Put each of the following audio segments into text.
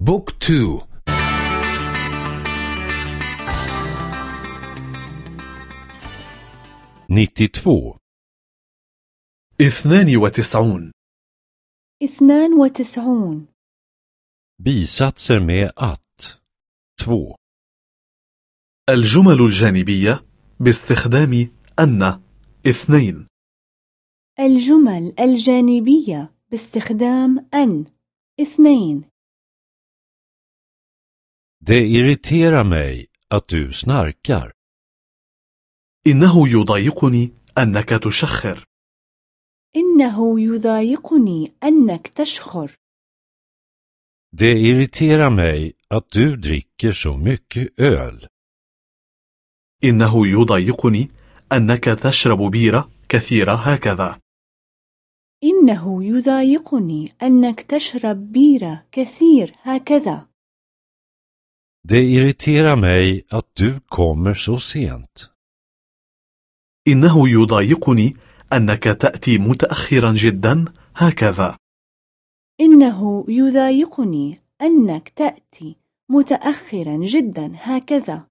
بوك تو. nittiotvå اثنان وتسعون. اثنان وتسعون. bisatser med att två الجمل الجانبية باستخدام أن. اثنين. الجمل الجانبية باستخدام أن. اثنين. Det irriterar mig att du snarkar. إنه يضايقني أنك تشخر إنه يضايقني أنك تشخر Det irriterar mig att du dricker så mycket öl. إنه يضايقني أنك تشرب بيرة كثيرة هكذا إنه يضايقني أنك تشرب بيرة كثير هكذا Det irriterar mig att du kommer så sent. إنه يضايقني أنك تأتي متأخرا جدا هكذا إنه يضايقني أنك تأتي متأخرا جدا هكذا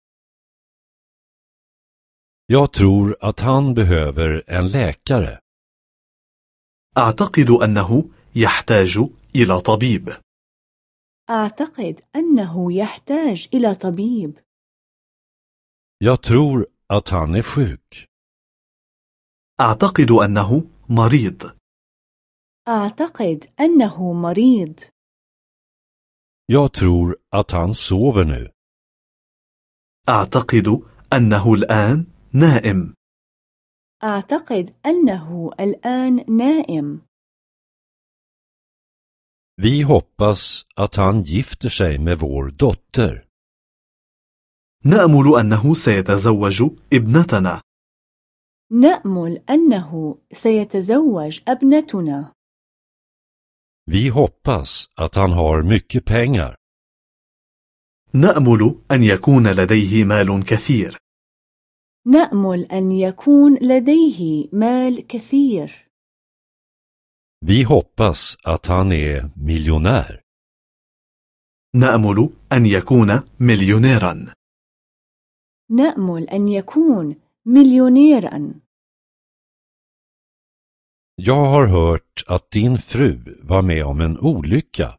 Jag tror att han behöver en läkare. أعتقد أنه يحتاج إلى طبيب أعتقد أنه يحتاج إلى طبيب. Jag tror att han är sjuk. أعتقد أنه مريض. أعتقد أنه مريض. Jag tror att han sover nu. أعتقد أنه الآن نائم. أعتقد أنه الآن نائم. Vi hoppas att han gifter sig med vår dotter. نأمل أنه سيتزوج ابنتنا نأمل أنه سيتزوج ابنتنا Vi hoppas att han har mycket pengar. نأمل أن يكون لديه مال كثير نأمل أن يكون لديه مال كثير Vi hoppas att han är miljonär. نأمل أن يكون مليونيرا نأمل أن يكون مليونيرا Jag har hört att din fru var med om en olycka.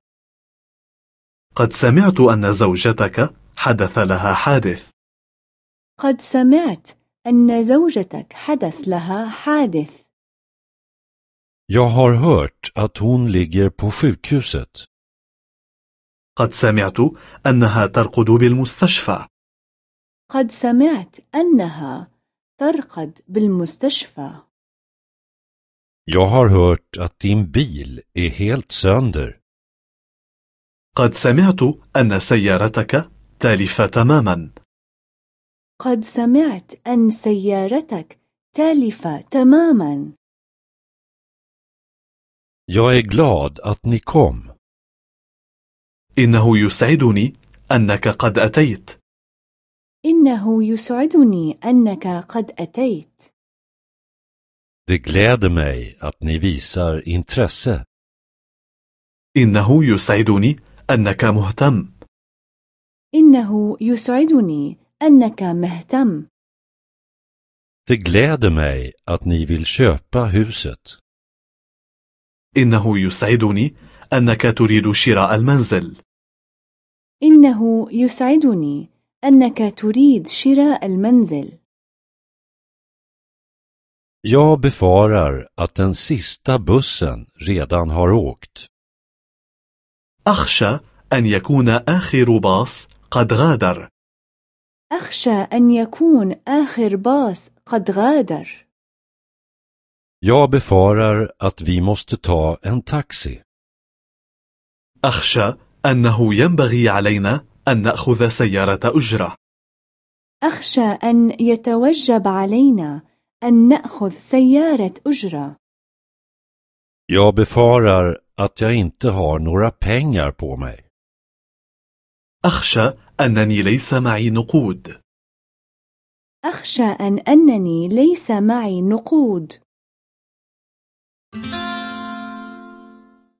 قد سمعت أن زوجتك حدث لها حادث قد سمعت أن زوجتك حدث لها حادث Jag har hört att hon ligger på sjukhuset. قد سمعت أنها ترقد بالمستشفى قد سمعت أنها ترقد بالمستشفى Jag har hört att din bil är helt sönder. قد سمعت أن سيارتك تالفة تماما قد سمعت أن سيارتك تالفة تماما Jag är glad att ni kom. إنه يسعدني أنك قد أتيت إنه يسعدني أنك قد أتيت Det gläder mig att ni visar intresse. إنه يسعدني أنك مهتم إنه يسعدني أنك مهتم Det gläder mig att ni vill köpa huset. إنه يسعدني أنك تريد شراء المنزل. إنه يسعدني أنك تريد شراء المنزل. Jag befarar att den sista bussen redan har åkt. أخشى أن يكون آخر باص قد غادر. أخشى أن يكون آخر باص قد غادر. Jag befarar att vi måste ta en taxi. أخشى أنه ينبغي علينا أن نأخذ سيارة أجرة أخشى أن يتوجب علينا أن نأخذ سيارة أجرة Jag befarar att jag inte har några pengar på mig. أخشى أنني ليس معي نقود أخشى أن أنني ليس معي نقود